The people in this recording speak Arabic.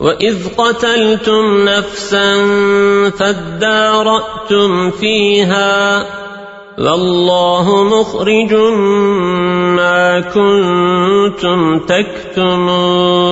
وإذ قتلتم نفسا فادارأتم فيها والله مخرج ما كنتم تكتمون